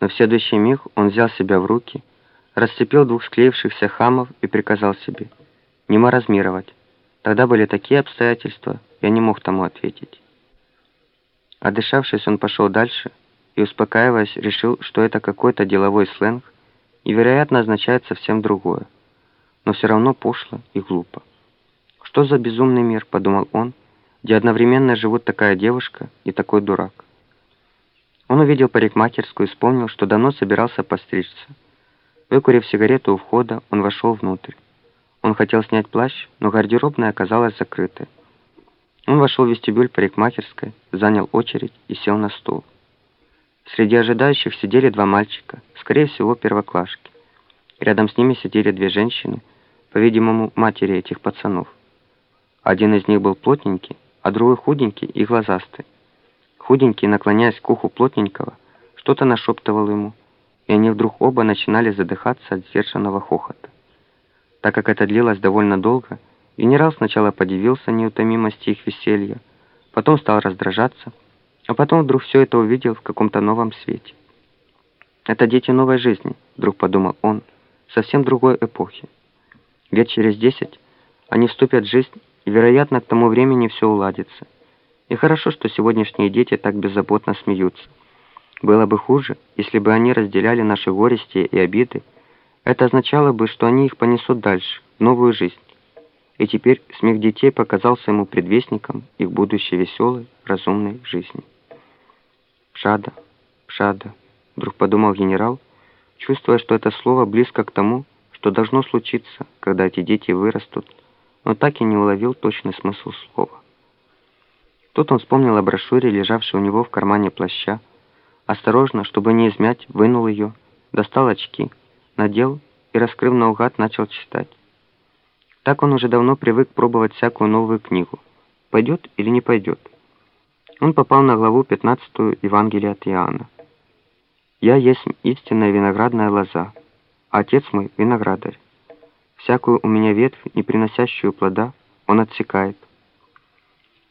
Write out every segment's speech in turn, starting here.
Но в следующий миг он взял себя в руки, расцепил двух склеившихся хамов и приказал себе не маразмировать. Тогда были такие обстоятельства, я не мог тому ответить. Отдышавшись, он пошел дальше и, успокаиваясь, решил, что это какой-то деловой сленг и, вероятно, означает совсем другое. Но все равно пошло и глупо. «Что за безумный мир?» — подумал он, где одновременно живут такая девушка и такой дурак. Он увидел парикмахерскую и вспомнил, что давно собирался постричься. Выкурив сигарету у входа, он вошел внутрь. Он хотел снять плащ, но гардеробная оказалась закрытой. Он вошел в вестибюль парикмахерской, занял очередь и сел на стул. Среди ожидающих сидели два мальчика, скорее всего, первоклашки. Рядом с ними сидели две женщины, по-видимому, матери этих пацанов. Один из них был плотненький, а другой худенький и глазастый. Худенький, наклоняясь к уху плотненького, что-то нашептывал ему, и они вдруг оба начинали задыхаться от сдержанного хохота. Так как это длилось довольно долго, генерал сначала подивился неутомимости их веселья, потом стал раздражаться, а потом вдруг все это увидел в каком-то новом свете. «Это дети новой жизни», — вдруг подумал он, — «совсем другой эпохи. Лет через десять они вступят в жизнь, и, вероятно, к тому времени все уладится». И хорошо, что сегодняшние дети так беззаботно смеются. Было бы хуже, если бы они разделяли наши горести и обиды. Это означало бы, что они их понесут дальше, в новую жизнь. И теперь смех детей показался ему предвестником их будущей веселой, разумной жизни. «Пшада, пшада», — вдруг подумал генерал, чувствуя, что это слово близко к тому, что должно случиться, когда эти дети вырастут, но так и не уловил точный смысл слова. Тут он вспомнил о брошюре, лежавшей у него в кармане плаща. Осторожно, чтобы не измять, вынул ее, достал очки, надел и, раскрыв наугад, начал читать. Так он уже давно привык пробовать всякую новую книгу. Пойдет или не пойдет? Он попал на главу 15 Евангелия от Иоанна. «Я есть истинная виноградная лоза, а отец мой — виноградарь. Всякую у меня ветвь, не приносящую плода, он отсекает,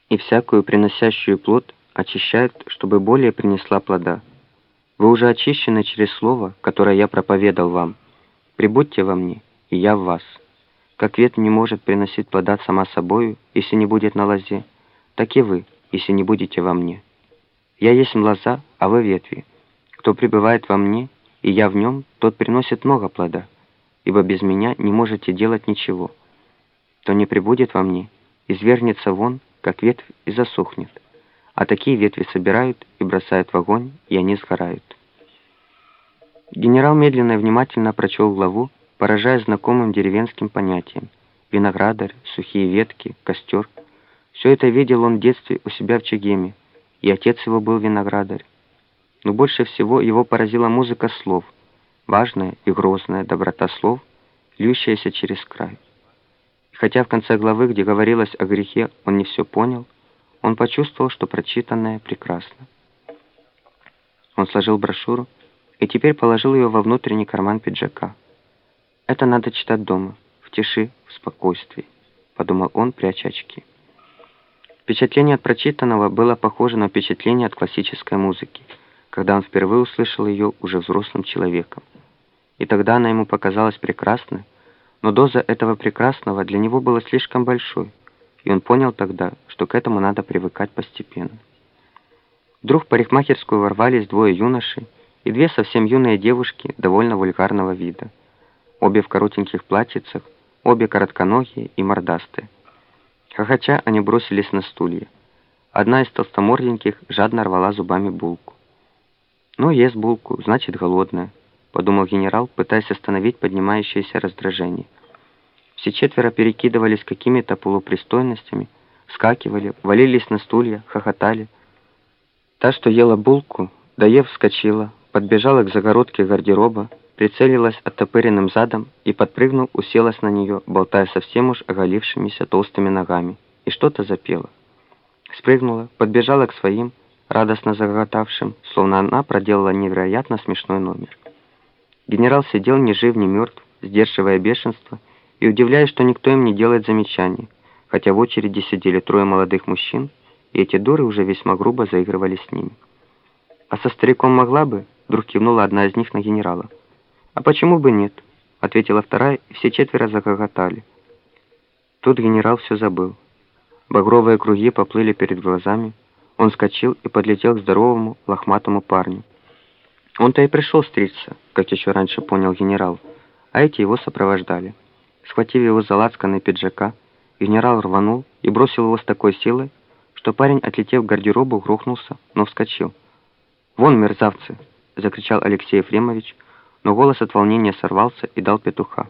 и всякую приносящую плод очищает, чтобы более принесла плода. Вы уже очищены через слово, которое я проповедал вам. Прибудьте во мне, и я в вас. Как ветвь не может приносить плода сама собою, если не будет на лозе, так и вы, если не будете во мне. Я есть лоза, а вы ветви. Кто пребывает во мне, и я в нем, тот приносит много плода, ибо без меня не можете делать ничего. Кто не прибудет во мне, извергнется вон, как ветвь, и засохнет. А такие ветви собирают и бросают в огонь, и они сгорают. Генерал медленно и внимательно прочел главу, поражая знакомым деревенским понятиям. Виноградарь, сухие ветки, костер. Все это видел он в детстве у себя в Чегеме, и отец его был виноградарь. Но больше всего его поразила музыка слов, важная и грозная доброта слов, льющаяся через край. Хотя в конце главы, где говорилось о грехе, он не все понял, он почувствовал, что прочитанное прекрасно. Он сложил брошюру и теперь положил ее во внутренний карман пиджака. «Это надо читать дома, в тиши, в спокойствии», — подумал он, пряча очки. Впечатление от прочитанного было похоже на впечатление от классической музыки, когда он впервые услышал ее уже взрослым человеком. И тогда она ему показалась прекрасной, но доза этого прекрасного для него была слишком большой, и он понял тогда, что к этому надо привыкать постепенно. Вдруг в парикмахерскую ворвались двое юношей и две совсем юные девушки довольно вульгарного вида. Обе в коротеньких платьицах, обе коротконогие и мордастые. Хохоча они бросились на стулья. Одна из толстоморденьких жадно рвала зубами булку. «Ну, ест булку, значит, голодная», — подумал генерал, пытаясь остановить поднимающееся раздражение. Все четверо перекидывались какими-то полупристойностями, вскакивали, валились на стулья, хохотали. Та, что ела булку, доев, вскочила, подбежала к загородке гардероба, прицелилась оттопыренным задом и, подпрыгнув, уселась на нее, болтая совсем уж оголившимися толстыми ногами, и что-то запела. Спрыгнула, подбежала к своим, радостно заготавшим, словно она проделала невероятно смешной номер. Генерал сидел ни жив, ни мертв, сдерживая бешенство и удивляясь, что никто им не делает замечаний, хотя в очереди сидели трое молодых мужчин, и эти дуры уже весьма грубо заигрывали с ними. «А со стариком могла бы?» Вдруг кивнула одна из них на генерала. «А почему бы нет?» — ответила вторая, и все четверо загоготали. Тут генерал все забыл. Багровые круги поплыли перед глазами. Он скочил и подлетел к здоровому, лохматому парню. Он-то и пришел стричься, как еще раньше понял генерал, а эти его сопровождали. Схватив его за лацканы пиджака, генерал рванул и бросил его с такой силой, что парень, отлетев к гардеробу, грохнулся, но вскочил. «Вон, мерзавцы!» — закричал Алексей Ефремович, но голос от волнения сорвался и дал петуха.